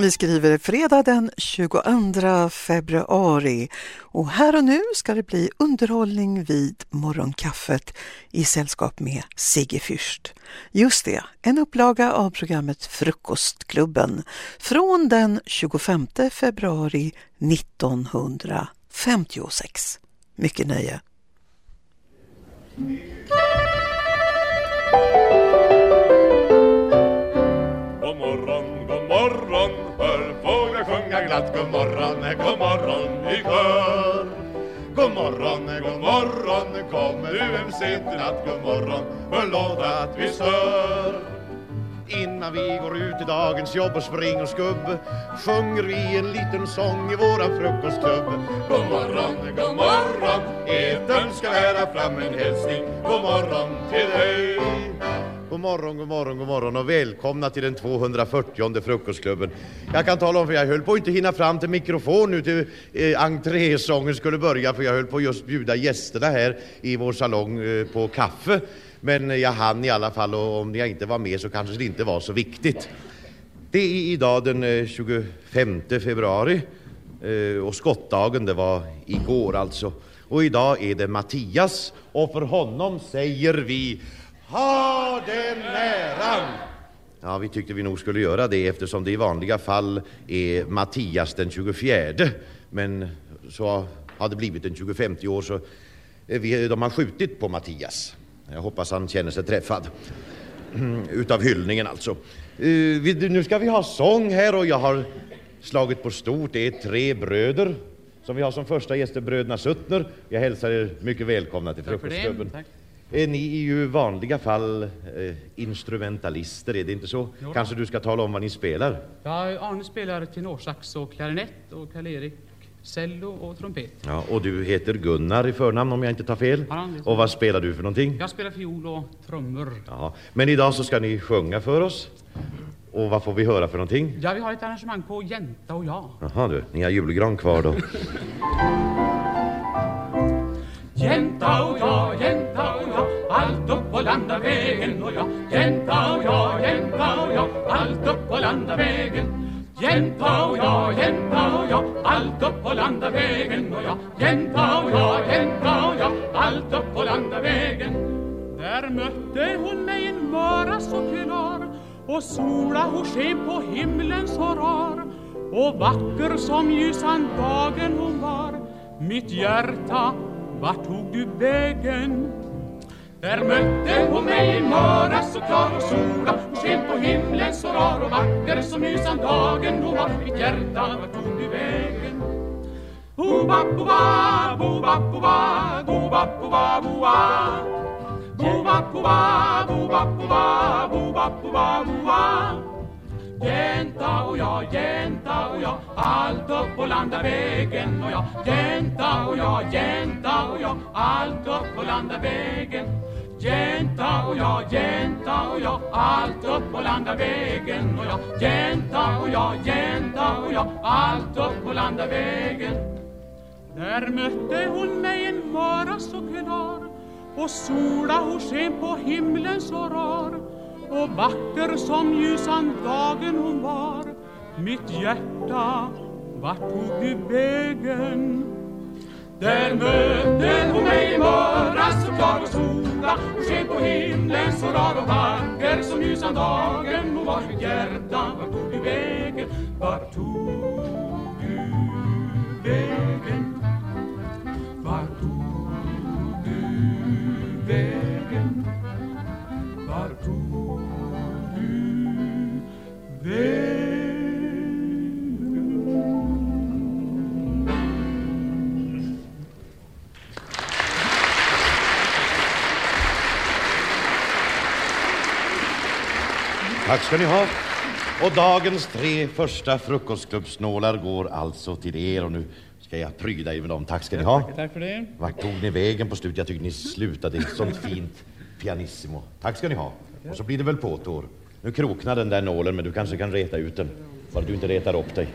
Vi skriver fredag den 22 februari och här och nu ska det bli underhållning vid morgonkaffet i sällskap med Sigge Fürst. Just det, en upplaga av programmet Frukostklubben från den 25 februari 1956. Mycket nöje! Att god morgon, god morgon i kör. God morgon, god morgon, kommer du hem sent i natt, god morgon, förlåt att vi stör. Innan vi går ut i dagens jobb och spring och skubb sjunger vi en liten sång i våran frukostklubb. God morgon, god morgon, etern ska bära fram en hälsning. God morgon till dig. God morgon, god morgon, god morgon och välkomna till den 240 frukostklubben. Jag kan tala om för jag höll på att inte hinna fram till mikrofon nu till eh, entrésången skulle börja för jag höll på att just bjuda gästerna här i vår salong eh, på kaffe. Men jag hann i alla fall och om jag inte var med så kanske det inte var så viktigt. Det är idag den eh, 25 februari eh, och skottdagen det var igår alltså. Och idag är det Mattias och för honom säger vi ha den äran! Ja, vi tyckte vi nog skulle göra det eftersom det i vanliga fall är Mattias den 24. Men så har det blivit den 25 år så vi, de har skjutit på Mattias. Jag hoppas han känner sig träffad. Utav hyllningen alltså. Uh, vi, nu ska vi ha sång här och jag har slagit på stort. Det är tre bröder som vi har som första gäster, bröderna Suttner. Jag hälsar er mycket välkomna till Frukostklubben. Eh, ni är ju i vanliga fall eh, instrumentalister, är det inte så? Jo. Kanske du ska tala om vad ni spelar? Ja, Arne spelar tenorsax och klarinett och Karl-Erik cello och trumpet. Ja, och du heter Gunnar i förnamn om jag inte tar fel. Ja, och vad spelar du för någonting? Jag spelar fiol och trummor. Ja, men idag så ska ni sjunga för oss. Och vad får vi höra för någonting? Ja, vi har ett arrangemang på Jänta och jag. Jaha du, ni har julgran kvar då. Jänta och jag, jänta och jag allt upp på landavägen och jag Jänta och jag, jänta och jag Allt upp på landavägen Jänta och jag, jänta och jag Allt upp på landavägen och jag Jänta och jag, jänta och jag Allt upp på landavägen Där mötte hon mig en mara så klar Och sola hon sken på himlen så rar. Och vacker som ljusan dagen hon var Mitt hjärta vart tog du vägen? Där mötte hon mig i morgon så klar och sola. Hon sken på himlen så rar och vacker som ljusan dagen Hon var. Mitt hjärta, vart tog du vägen? Boba, boba, boba, boba, boba, boba, boba Boba, boba, boba, boba, boba, boba, boba Jänta och jag, jänta och jag Allt upp på landavägen och jag Jänta och jag, jänta och jag Allt upp på landavägen Jänta och jag, jänta och jag Allt upp på landavägen och jag Jänta och jag, jänta och jag Allt upp på landavägen Där mötte hon mig en morgon så klar Och sola hon sken på himlen så rar. Och vacker som ljusan dagen hon var. Mitt hjärta, vart tog du vägen? Där mötte hon mig i morras så klar och sola Hon sken på himlen så rar och vacker som ljusan dagen Hon var mitt hjärta, vart tog du vägen? Vart tog du vägen? Tack ska ni ha. Och dagens tre första frukostklubbsnålar går alltså till er och nu ska jag pryda er med dem. Tack ska ni ha. Tack för det. Vart tog ni vägen på slutet? Jag tycker ni slutade i sånt fint pianissimo. Tack ska ni ha. Och så blir det väl påtår. Nu kroknar den där nålen, men du kanske kan reta ut den. Bara du inte retar upp dig.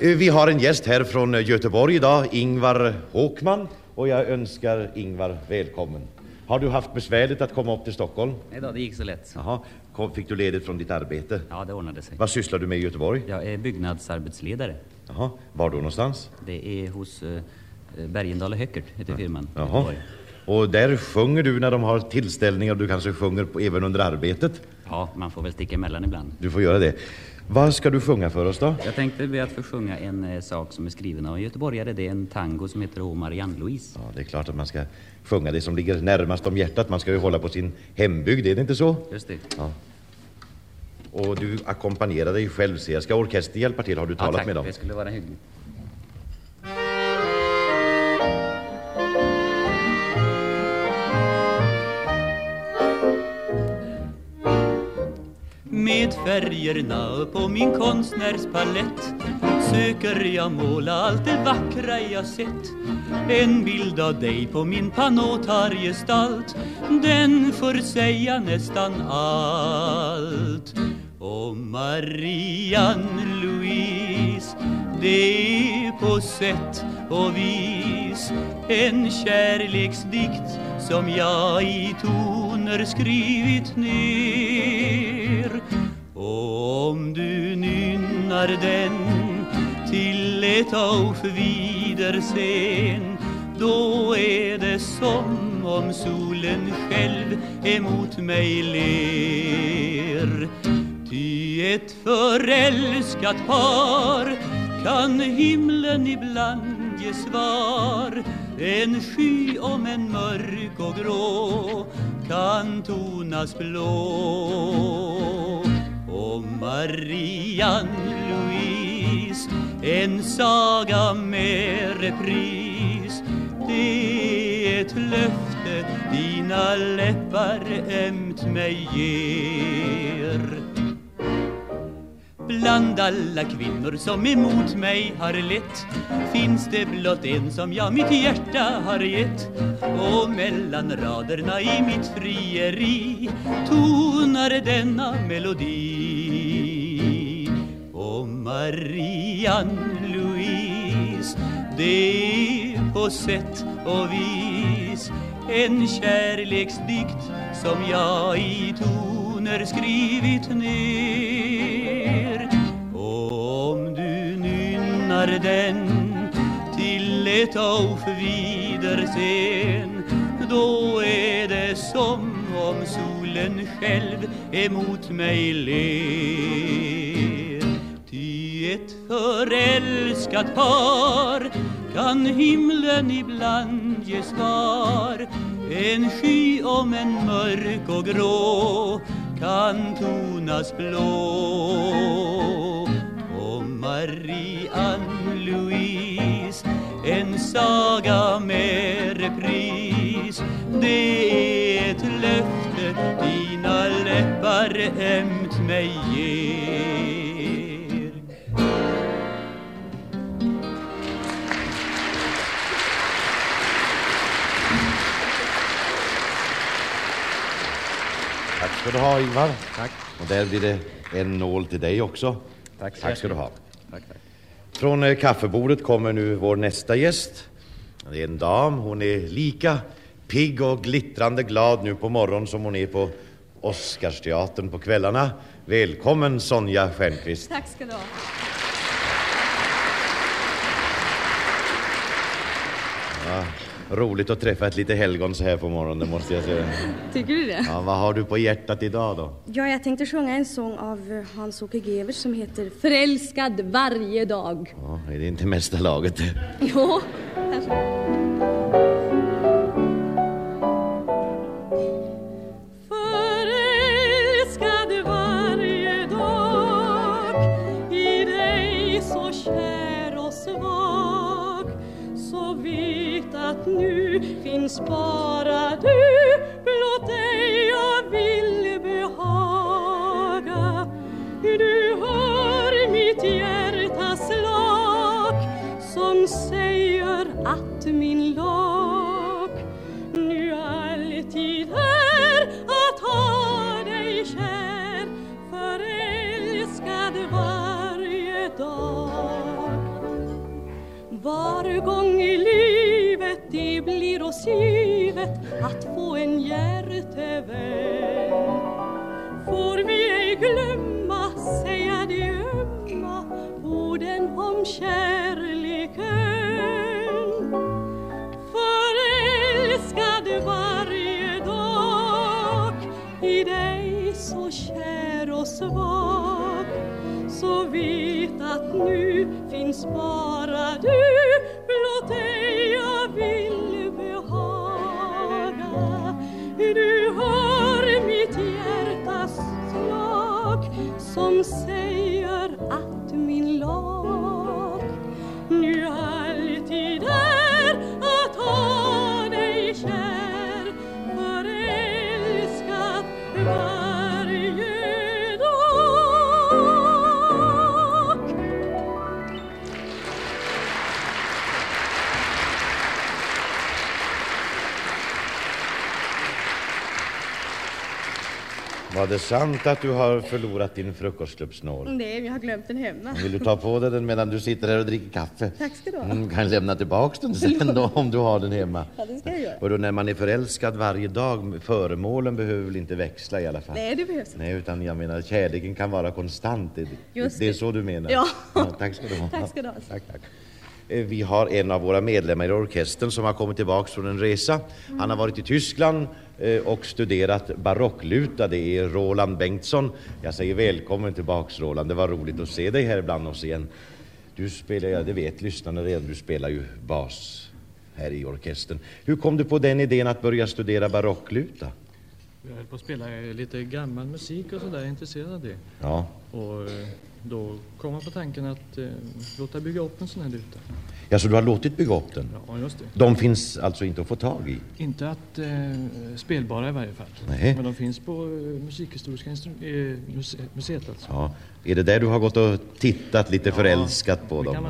Eh, vi har en gäst här från Göteborg idag, Ingvar Håkman. Och jag önskar Ingvar välkommen. Har du haft besvärligt att komma upp till Stockholm? Nej då, det gick så lätt. Jaha. Kom, fick du ledigt från ditt arbete? Ja, det ordnade sig. Vad sysslar du med i Göteborg? Jag är byggnadsarbetsledare. Jaha, var då någonstans? Det är hos uh, Bergendal och Höckert, heter firman. Jaha. Göteborg. Och där sjunger du när de har tillställningar du kanske sjunger på, även under arbetet? Ja, man får väl sticka emellan ibland. Du får göra det. Vad ska du sjunga för oss då? Jag tänkte be att få sjunga en eh, sak som är skriven av en göteborgare. Det är en tango som heter Å Marianne Louise. Ja, det är klart att man ska sjunga det som ligger närmast om hjärtat. Man ska ju hålla på sin hembygd, är det inte så? Just det. Ja. Och du ackompanjerar dig själv, ser jag. Ska orkestern hjälpa till? Har du Ja, talat tack. med dem? Det skulle vara hyggligt. Med färgerna på min konstnärspalett. Söker jag måla allt det vackra jag sett. En bild av dig på min panå tar gestalt. Den får säga nästan allt. Och Marianne Louise det är på sätt och vis en kärleksdikt som jag i toner skrivit ner och om du nynnar den till ett auf Wiedersehen då är det som om solen själv emot mig ler. Ty ett förälskat par kan himlen ibland ge svar. En sky om en mörk och grå kan tonas blå. Och Marianne Louise, en saga med repris. Det är ett löfte dina läppar ömt mig ger. Bland alla kvinnor som emot mig har lett Finns det blott en som jag mitt hjärta har gett. Och mellan raderna i mitt frieri Tonar denna melodi. Marianne Louise. Det är på sätt och vis En kärleksdikt som jag i toner skrivit ner. Och om du nynnar den till ett auf Wiedersehen Då är det som om solen själv emot mig ler ett förälskat par kan himlen ibland ge svar. En sky om en mörk och grå kan tonas blå. Och Marianne Louise, en saga med repris. Det är ett löfte dina läppar ömt mig ger. Ska du ha, Ingvar. Tack. Och där blir det en nål till dig också. Tack så Tack ska du ha. Tack, tack. Från eh, kaffebordet kommer nu vår nästa gäst. Det är en dam. Hon är lika pigg och glittrande glad nu på morgonen som hon är på Oscarsteatern på kvällarna. Välkommen Sonja Stjernquist. Tack ska du ha. Roligt att träffa ett litet helgon så här på morgonen måste jag säga. Tycker du det? Ja, vad har du på hjärtat idag då? Ja, jag tänkte sjunga en sång av eh, Hans-Åke Gevers som heter Förälskad varje dag. Ja, är det inte mesta laget? Jo, kanske. Nu finns bara du. Blott dig jag vill behaga. Du hör mitt hjärtas slag som säger att min du blott dig jag vill behaga. Du som säger att min lag Var det sant att du har förlorat din frukostklubbsnål? Nej, jag har glömt den hemma. Vill du ta på dig den medan du sitter här och dricker kaffe? Tack ska du ha. Mm, kan lämna tillbaks den sen då, om du har den hemma. Ja, det ska jag göra. Och då när man är förälskad varje dag, föremålen behöver väl inte växla i alla fall? Nej, det behövs inte. Nej, utan jag menar kärleken kan vara konstant. Det, Just det är det. så du menar? Ja. tack ska du ha. Tack ska du ha. Tack, tack. Eh, Vi har en av våra medlemmar i orkestern som har kommit tillbaks från en resa. Han har varit i Tyskland eh, och studerat barockluta. Det är Roland Bengtsson. Jag säger välkommen tillbaks Roland. Det var roligt att se dig här bland oss igen. Du spelar, ja det vet lyssnarna redan, du spelar ju bas här i orkestern. Hur kom du på den idén att börja studera barockluta? Jag höll på att spela lite gammal musik och sådär, jag är intresserad av det. Ja, Och eh, då kom man på tanken att eh, låta bygga upp en sån här luta. ja så du har låtit bygga upp den? Ja, just det. De finns alltså inte att få tag i? Inte att eh, spelbara i varje fall. Nej. Men de finns på eh, Musikhistoriska instru- eh, muse- museet alltså. Ja, är det där du har gått och tittat lite Ja, förälskat på dem?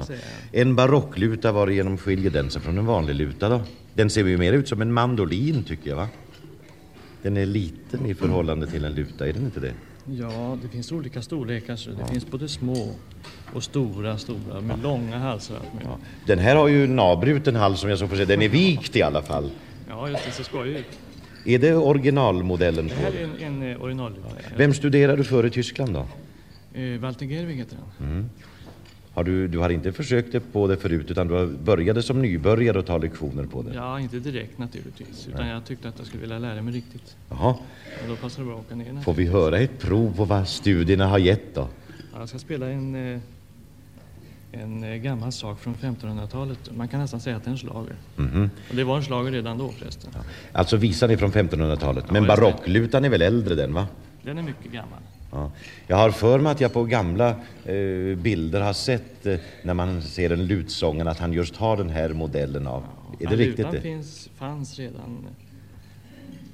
En barockluta, varigenom skiljer den sig från en vanlig luta då? Den ser ju mer ut som en mandolin tycker jag va? Den är liten i förhållande till en luta, är den inte det? Ja, det finns olika storlekar. Så det finns både små och stora, stora med långa halsar. Ja. Den här har ju en avbruten hals som jag så får säga. Den är vikt i alla fall. Ja, just det. Så skojigt ut. Är det originalmodellen Det på här är en, en eh, originalluta. Vem studerade du för i Tyskland då? Eh, Walter Gerwig heter han. Har du, du har inte försökt det på det förut utan du började som nybörjare och ta lektioner på det? Ja, inte direkt naturligtvis. Utan jag tyckte att jag skulle vilja lära mig riktigt. Jaha. Och då passade det bra att åka ner. Får vi höra ett prov på vad studierna har gett då? Ja, Jag ska spela en, eh, en eh, gammal sak från 1500-talet. Man kan nästan säga att det är en slager. Mhm. Och det var en slager redan då förresten. Alltså visan är från 1500-talet, men just det. barocklutan är väl äldre den va? Den är mycket gammal. Ja. Jag har för mig att jag på gamla eh, bilder har sett eh, när man ser en lutsångare att han just har den här modellen av. är det Ja, riktigt det? Finns, fanns redan...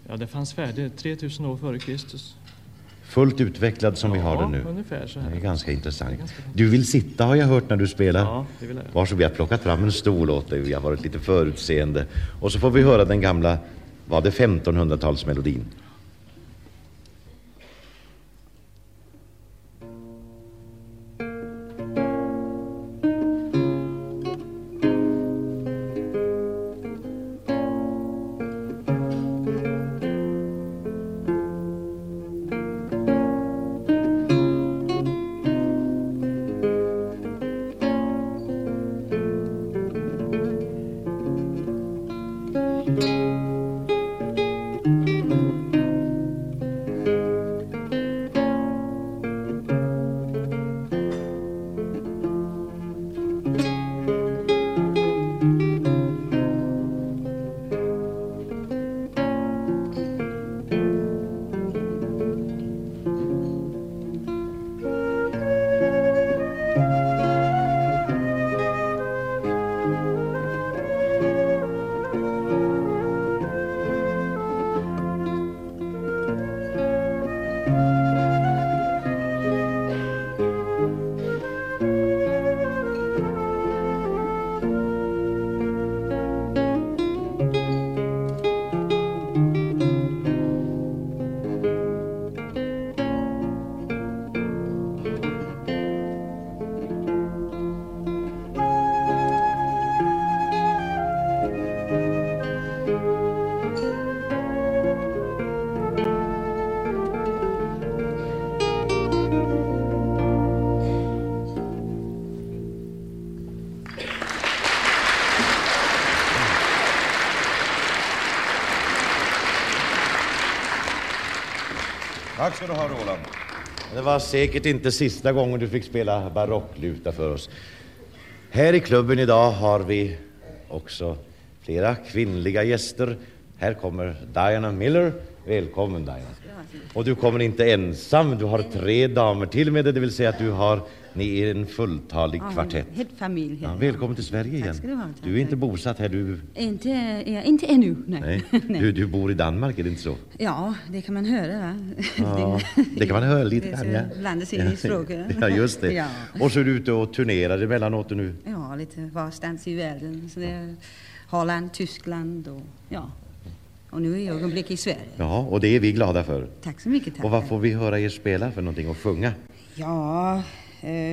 Ja, det fanns färdigt 3000 år före Kristus. Fullt utvecklad som vi har Ja, den nu. ungefär så Det är här. ganska intressant. Är ganska- Du vill sitta har jag hört när du spelar. Ja, det vill jag. Varsågod, vi har plockat fram en stol åt dig. Vi har varit lite förutseende. Och så får vi höra den gamla, var det 1500-talsmelodin? Tack ska du ha, Roland. Det var säkert inte sista gången du fick spela barockluta för oss. Här i klubben idag har vi också flera kvinnliga gäster. Här kommer Diana Miller. Välkommen Diana. Och du kommer inte ensam, du har tre damer till med dig, det vill säga att du har ni är en fulltalig kvartett. Helt familj. Ja, välkommen till Sverige igen. du ha. Du är inte bosatt här, du, Inte, ja, inte ännu, nej. nej. Du, du bor i Danmark, är det inte så? Ja, det kan man höra va? Ja, det kan man höra lite är grann, ja. blandas in i språket. Ja, just det. Ja. Och så är du ute och turnerar emellanåt nu. Ja, lite varstans i världen. Så det är Holland, Tyskland och ja. Och nu i ögonblick i Sverige. Ja, och det är vi glada för. Tack så mycket. Tack. Och vad får vi höra er spela för någonting och sjunga? Ja,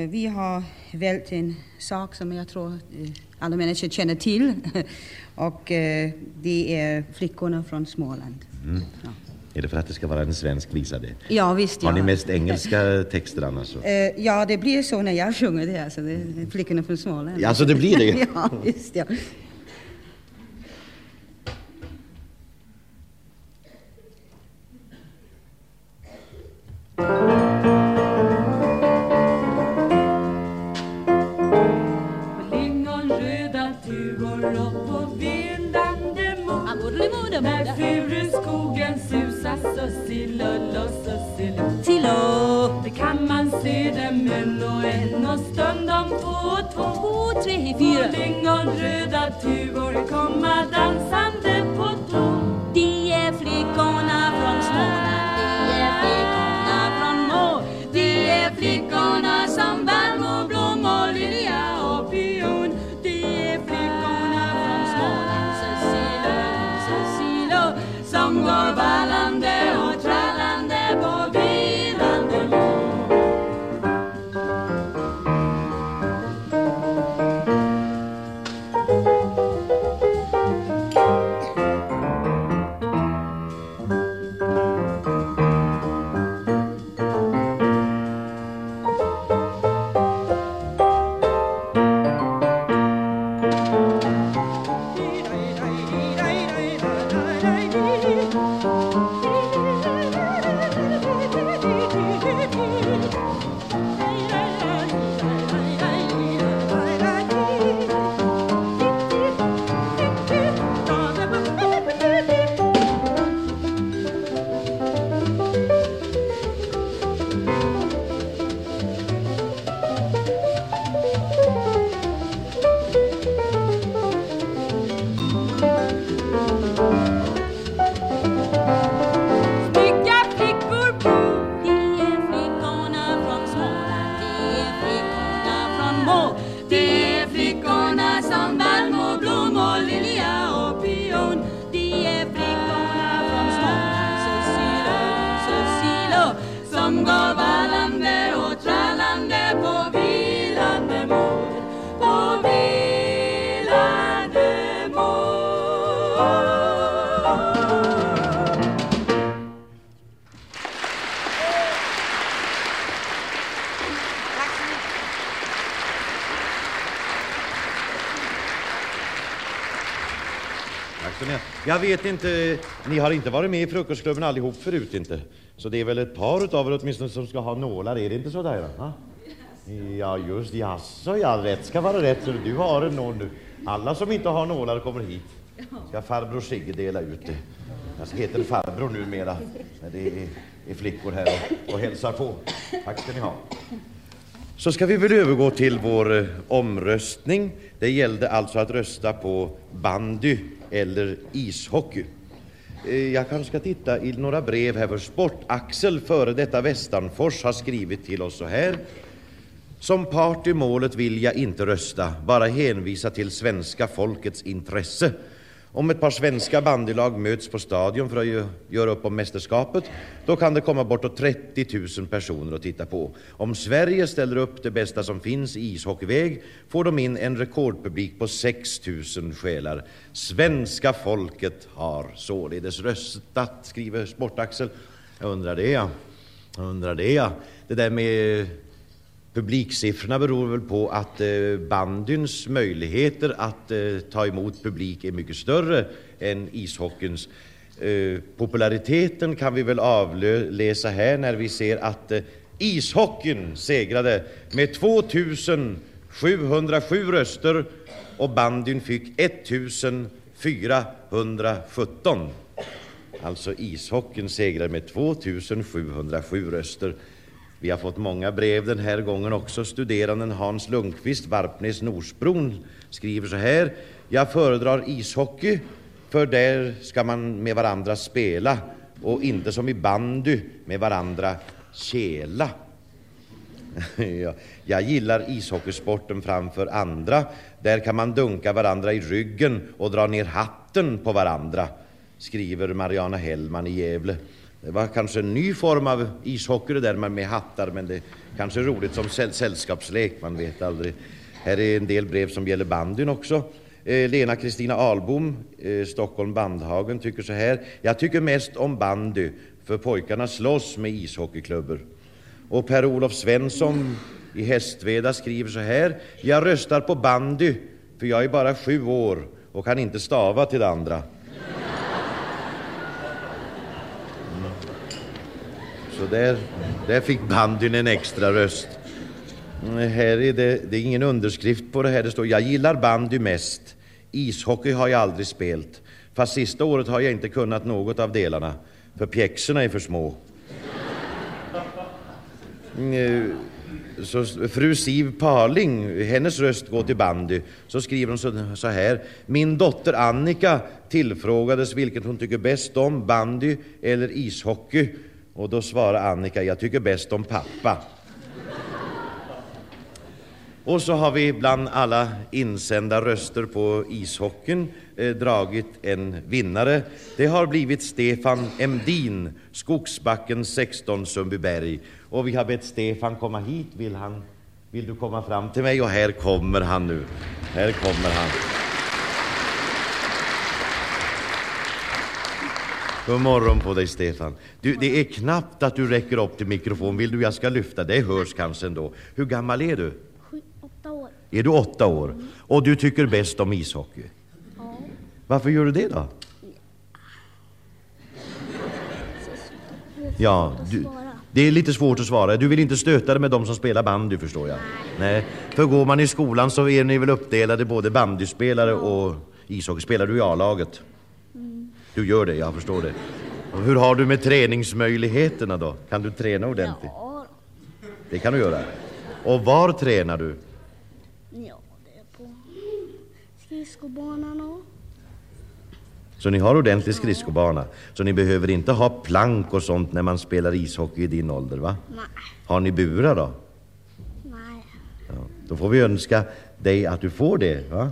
vi har valt en sak som jag tror eh, alla människor känner till. och eh, det är Flickorna från Småland. Mm. Är det för att det ska vara en svensk visa det? Ja, visst. Har ja. ni mest engelska texter annars? Så? Eh, ja, det blir så när jag sjunger det. Alltså, det Flickorna från Småland. Ja, alltså, det blir det? ja, visst ja. På När furuskogen susar sussilullo, sussillo Det kan man se dem en och en och stundom två och två Två, tre, På lingonröda tuvor komma dansande Tack så. Jag vet inte, ni har inte varit med i frukostklubben allihop förut inte? Så det är väl ett par utav er åtminstone som ska ha nålar, är det inte så där? Va? Ja, just jaså, ja, rätt ska vara rätt, så du har en nål nu. Alla som inte har nålar kommer hit. Ska farbror Sigge dela ut det. Jag heter farbror numera, men det är, är flickor här och, och hälsar på. Tack ska ni ha. Så ska vi väl övergå till vår eh, omröstning. Det gällde alltså att rösta på bandy eller ishockey. Eh, jag kanske ska titta i några brev här för Sport-Axel före detta Västanfors har skrivit till oss så här. Som part i målet vill jag inte rösta, bara hänvisa till svenska folkets intresse. Om ett par svenska bandylag möts på stadion för att göra upp om mästerskapet, då kan det komma bortåt 30 000 personer att titta på. Om Sverige ställer upp det bästa som finns i ishockeyväg får de in en rekordpublik på 6 000 själar. Svenska folket har således röstat, skriver Sportaxel. Jag undrar det, ja. Jag undrar det, ja. Det där med Publiksiffrorna beror väl på att eh, bandyns möjligheter att eh, ta emot publik är mycket större än ishockeyns. Eh, populariteten kan vi väl avläsa här när vi ser att eh, ishockeyn segrade med 2707 röster och bandyn fick 1417. Alltså ishockeyn segrade med 2707 röster. Vi har fått många brev den här gången också. Studeranden Hans Lundqvist, Varpnäs Norsbron, skriver så här. Jag föredrar ishockey, för där ska man med varandra spela och inte som i bandy med varandra kela. Jag gillar ishockeysporten framför andra. Där kan man dunka varandra i ryggen och dra ner hatten på varandra, skriver Mariana Hellman i Gävle. Det var kanske en ny form av ishockey det där med hattar, men det är kanske roligt som sällskapslek, man vet aldrig. Här är en del brev som gäller bandyn också. Eh, Lena Kristina Albom, eh, Stockholm Bandhagen, tycker så här. Jag tycker mest om bandy, för pojkarna slåss med ishockeyklubbor. Och Per-Olof Svensson i Hästveda skriver så här. Jag röstar på bandy, för jag är bara sju år och kan inte stava till det andra. Så där, där fick bandyn en extra röst. Mm, här är det, det är ingen underskrift på det här. Det står jag gillar bandy mest. Ishockey har jag aldrig spelat. Fast sista året har jag inte kunnat något av delarna. För pjäxorna är för små. Mm, eh, så fru Siv Parling, hennes röst går till bandy. Så skriver hon så här. Min dotter Annika tillfrågades vilket hon tycker bäst om, bandy eller ishockey. Och då svarar Annika, jag tycker bäst om pappa. Och så har vi bland alla insända röster på ishockeyn eh, dragit en vinnare. Det har blivit Stefan Emdin, Skogsbacken 16, Sundbyberg. Och vi har bett Stefan komma hit. Vill, han, vill du komma fram till mig? Och här kommer han nu. Här kommer han. God morgon på dig, Stefan. Du, det är knappt att du räcker upp till mikrofon. Vill du jag ska lyfta? Det hörs kanske ändå. Hur gammal är du? åtta år. Är du åtta år? Och du tycker bäst om ishockey? Ja. Varför gör du det då? Ja, du, det är lite svårt att svara. Du vill inte stöta dig med de som spelar bandy förstår jag. Nej. För går man i skolan så är ni väl uppdelade både bandyspelare och ishockey. Spelar du i A-laget? Du gör det, jag förstår det. Och hur har du med träningsmöjligheterna då? Kan du träna ordentligt? Ja. Det kan du göra. Och var tränar du? Ja, det är på skridskobanan och... Så ni har ordentlig skridskobana. Så ni behöver inte ha plank och sånt när man spelar ishockey i din ålder, va? Nej. Har ni burar då? Nej. Ja, då får vi önska dig att du får det, va?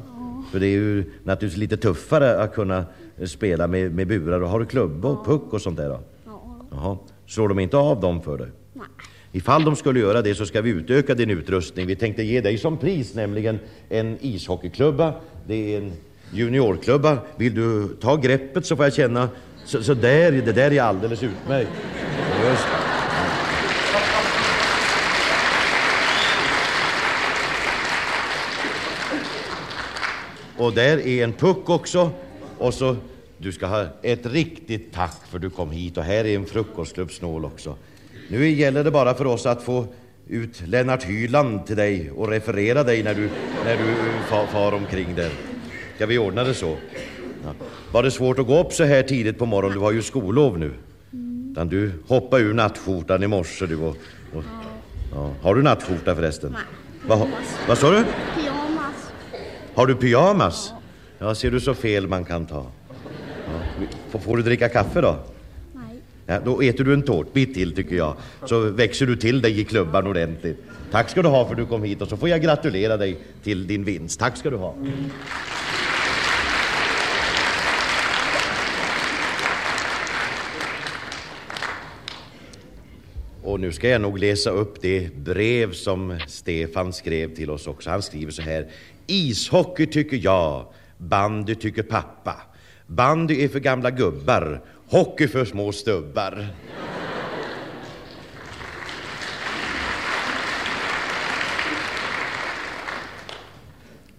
För det är ju naturligtvis lite tuffare att kunna spela med, med burar. Och har du klubba och puck och sånt där då? Ja. Jaha. Slår de inte av dem för dig? Nej. Ifall de skulle göra det så ska vi utöka din utrustning. Vi tänkte ge dig som pris nämligen en ishockeyklubba. Det är en juniorklubba. Vill du ta greppet så får jag känna. Så, så där, det där är alldeles utmärkt. Just. Och där är en puck också. Och så, du ska ha ett riktigt tack för du kom hit. Och här är en frukostklubbsnål också. Nu gäller det bara för oss att få ut Lennart Hyland till dig och referera dig när du, när du far, far omkring där. Ska vi ordna det så? Ja. Var det svårt att gå upp så här tidigt på morgonen? Du har ju skollov nu. Utan du hoppade ur nattskjortan i morse du och, och ja. Har du nattskjorta förresten? Nej. Vad, vad sa du? Pyjamas. Har du pyjamas? Ja, ser du så fel man kan ta. Ja. Får, du dricka kaffe då? Nej. Ja, då äter du en tårtbit till tycker jag. Så växer du till dig i klubban ordentligt. Tack ska du ha för att du kom hit och så får jag gratulera dig till din vinst. Tack ska du ha. Och nu ska jag nog läsa upp det brev som Stefan skrev till oss också. Han skriver så här. Ishockey tycker jag, bandy tycker pappa. Bandy är för gamla gubbar, hockey för små stubbar.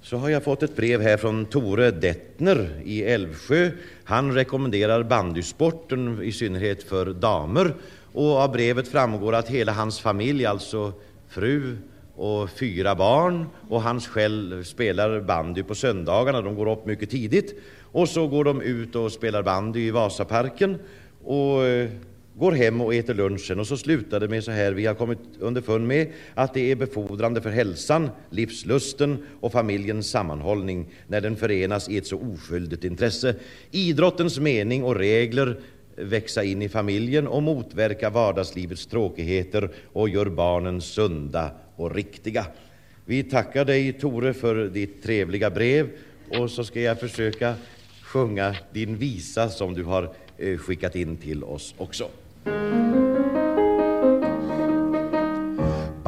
så har jag fått ett brev här från Tore Dettner i Älvsjö. Han rekommenderar bandysporten i synnerhet för damer och av brevet framgår att hela hans familj, alltså fru och fyra barn och hans själv spelar bandy på söndagarna. De går upp mycket tidigt och så går de ut och spelar bandy i Vasaparken och eh, går hem och äter lunchen och så slutar det med så här. Vi har kommit underfund med att det är befordrande för hälsan, livslusten och familjens sammanhållning när den förenas i ett så oskyldigt intresse. Idrottens mening och regler växa in i familjen och motverka vardagslivets tråkigheter och gör barnen sunda och riktiga. Vi tackar dig Tore för ditt trevliga brev och så ska jag försöka sjunga din visa som du har eh, skickat in till oss också.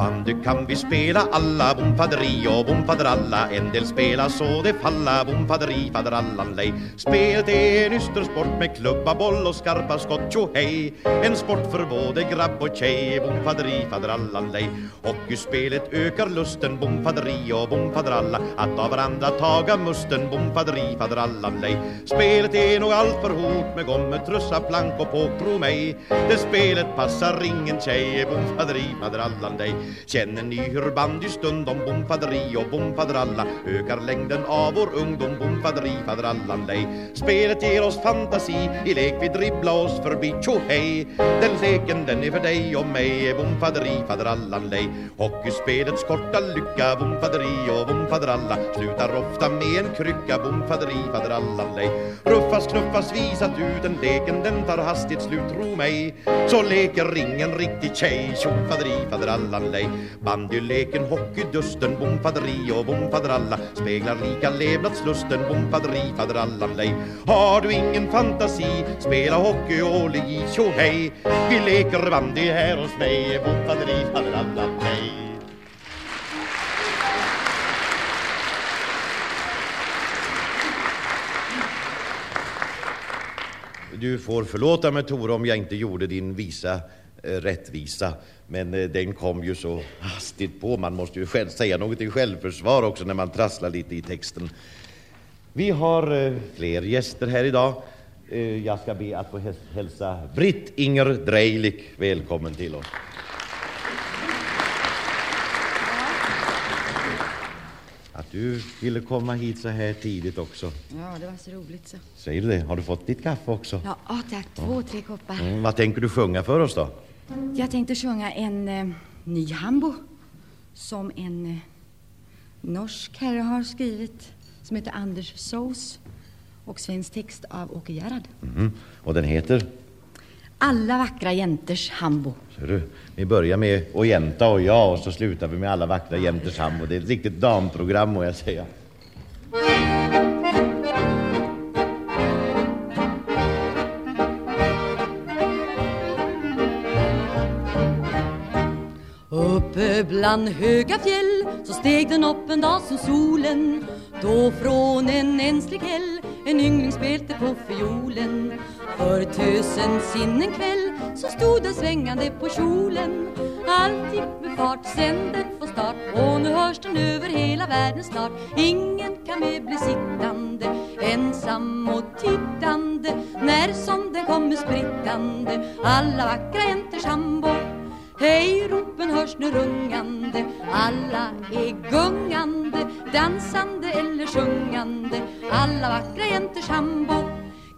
Bandy kan vi spela alla, bom faderi och bom faderalla En del spela så det falla, bom faderi faderallan lej. Spelet är en ystersport med klubba, boll och skarpa skott, tjo hej. En sport för både grabb och tjej, bom faderi faderallan lej. Hockeyspelet ökar lusten, bom faderi och bom faderalla Att av varandra taga musten, bom faderi faderallan lej. Spelet är nog allt för hårt med gommet, trussa, plank och påk, tro mig Det spelet passar ingen tjej, bom faderi faderallan lej. Känner ni hur bandystund om bomfaderi och bomfaderalla ökar längden av vår ungdom bomfaderi fadrallan lej Spelet ger oss fantasi, i lek vi dribbla oss förbi. Tjo hej! Den leken den är för dig och mig. Bomfaderi fadrallan lej Hockeyspelets korta lycka. Bomfaderi och bomfaderalla slutar ofta med en krycka. Bomfaderi fadrallan lej Ruffas knuffas visat ut. Den leken den tar hastigt slut. Tro mig Så leker ingen riktig tjej. Tjofaderi fadrallan lej Bandyleken, hockeydusten, bomfaderi och bomfaderalla speglar lika levnadslusten, bomfaderi, faderallan lej. Har du ingen fantasi, spela hockey och li, i, hej. Vi leker bandy här hos mig, bomfaderi, faderallan lej. Du får förlåta mig Tore om jag inte gjorde din visa rättvisa. Men eh, den kom ju så hastigt på. Man måste ju själv säga något i självförsvar också när man trasslar lite i texten. Vi har eh, fler gäster här idag. Eh, jag ska be att få hälsa Britt Inger Drejlik välkommen till oss. Att du ville komma hit så här tidigt också. Ja, det var så roligt så. Säger du det? Har du fått ditt kaffe också? Ja tack. Två, tre koppar. Mm, vad tänker du sjunga för oss då? Jag tänkte sjunga en eh, ny hambo som en eh, norsk herre har skrivit som heter Anders Sås och svensk text av Åke Gerhard. Mhm. Och den heter? Alla vackra jänters hambo. Du, vi börjar med Ojenta och jag och så slutar vi med alla vackra jämters hamn. Och det är ett riktigt damprogram må jag säga. Bland höga fjäll så steg den upp en dag som solen. Då från en enslig häll en yngling spelte på fiolen. För tösen sin en kväll så stod den svängande på kjolen. Allt gick med fart sen den får start och nu hörs den över hela världen snart. Ingen kan mer bli sittande ensam och tittande. När som den kommer sprittande alla vackra jänters hambo Hej, ropen hörs nu rungande Alla är gungande Dansande eller sjungande. Alla vackra jäntors hambo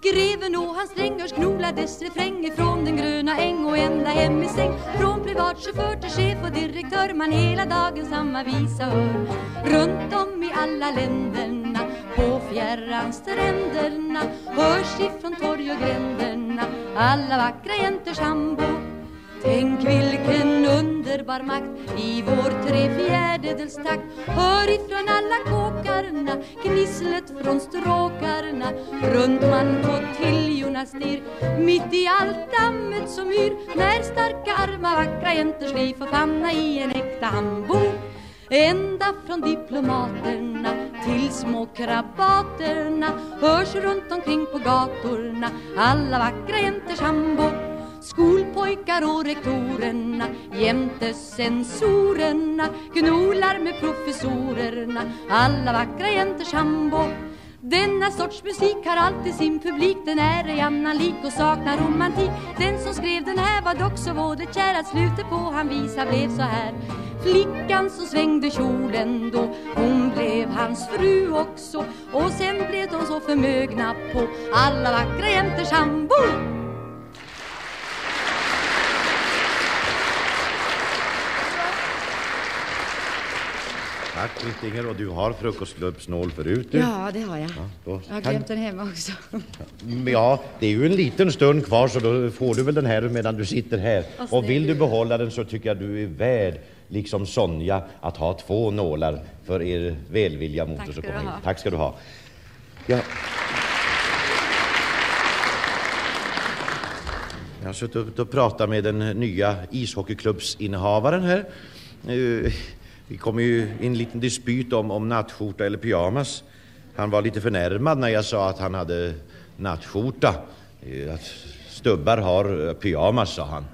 Greven och hans drängar knolades refräng ifrån den gröna äng och ända hem i säng. Från privatchaufför till chef och direktör man hela dagen samma visa hör. Runt om i alla länderna på fjärran stränderna hörs ifrån torg och gränderna. Alla vackra jäntors hambo Tänk vilken underbar makt i vår trefjärdedelstakt. Hör ifrån alla kåkarna, gnisslet från stråkarna. Runt man på tiljorna stirr, mitt i allt dammet som yr När starka arma vackra jänters liv får famna i en äkta hambo Ända från diplomaterna till små krabaterna. Hörs runt omkring på gatorna alla vackra jänters hambo Skolpojkar och rektorerna jämte censorerna Gnolar med professorerna. Alla vackra jänters hambo denna sorts musik har alltid sin publik. Den är ej annan lik och saknar romantik. Den som skrev den här var dock så vårdekär Att slutet på han visa blev så här. Flickan som svängde kjolen då Hon blev hans fru också. Och sen blev de så förmögna på Alla vackra jämters sambo. Tack Christinger, och du har frukostklubbsnål förut du. Ja, det har jag. Ja, då Jag har kan- glömt den hemma också. Ja, det är ju en liten stund kvar så då får du väl den här medan du sitter här. Vad Och vill du behålla den så tycker jag du är värd, liksom Sonja, att ha två nålar för er välvilja mot Tack oss att ska du komma ha. hit. Tack ska du ha. Ja. Jag har suttit och pratat med den nya ishockeyklubbsinnehavaren här. Vi kom ju i en liten dispyt om, om nattskjorta eller pyjamas. Han var lite förnärmad när jag sa att han hade nattskjorta. Eh, att stubbar har eh, pyjamas, sa han.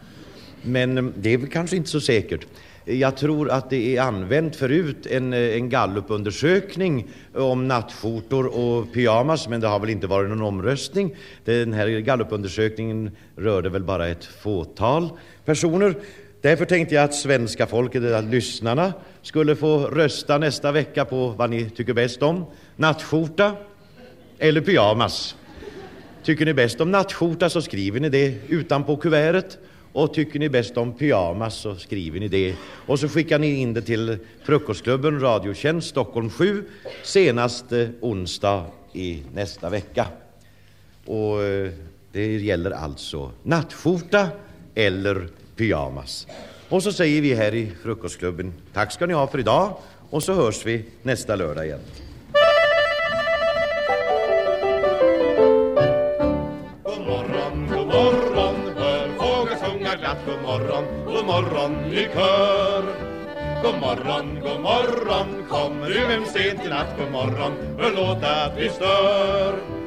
Men eh, det är väl kanske inte så säkert. Jag tror att det är använt förut en, en gallupundersökning om nattskjortor och pyjamas, men det har väl inte varit någon omröstning. Den här gallupundersökningen rörde väl bara ett fåtal personer. Därför tänkte jag att svenska folket, eller lyssnarna, skulle få rösta nästa vecka på vad ni tycker bäst om. Nattskjorta eller pyjamas. Tycker ni bäst om nattskjorta så skriver ni det utanpå kuvertet. Och tycker ni bäst om pyjamas så skriver ni det. Och så skickar ni in det till Frukostklubben Radiotjänst Stockholm 7 senast eh, onsdag i nästa vecka. Och eh, det gäller alltså nattskjorta eller pyjamas. Och så säger vi här i Frukostklubben tack ska ni ha för idag. Och så hörs vi nästa lördag igen. God morgon, god morgon, hör fåglar sjunga glatt. God morgon, god morgon i kör. God morgon, god morgon, kommer du hem sent i natt. God morgon, förlåt att vi stör.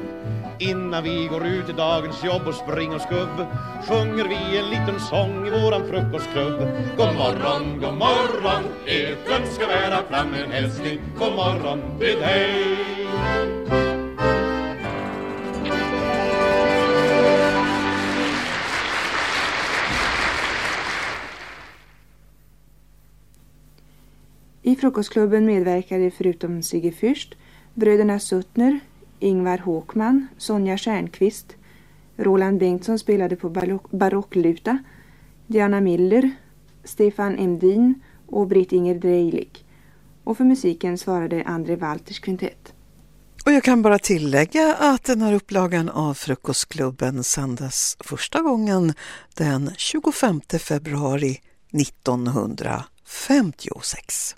Innan vi går ut i dagens jobb och spring och skubb sjunger vi en liten sång i våran frukostklubb. God morgon, god morgon, Eten ska bära fram en hälsning God morgon till dig I Frukostklubben medverkade förutom Sigge Fürst bröderna Suttner, Ingvar Håkman, Sonja Stjernqvist, Roland Bengtsson spelade på barock- barockluta, Diana Miller, Stefan Emdin och Britt-Inger Drejlik. Och för musiken svarade André Walters kvintett. Och jag kan bara tillägga att den här upplagan av Frukostklubben sändes första gången den 25 februari 1956.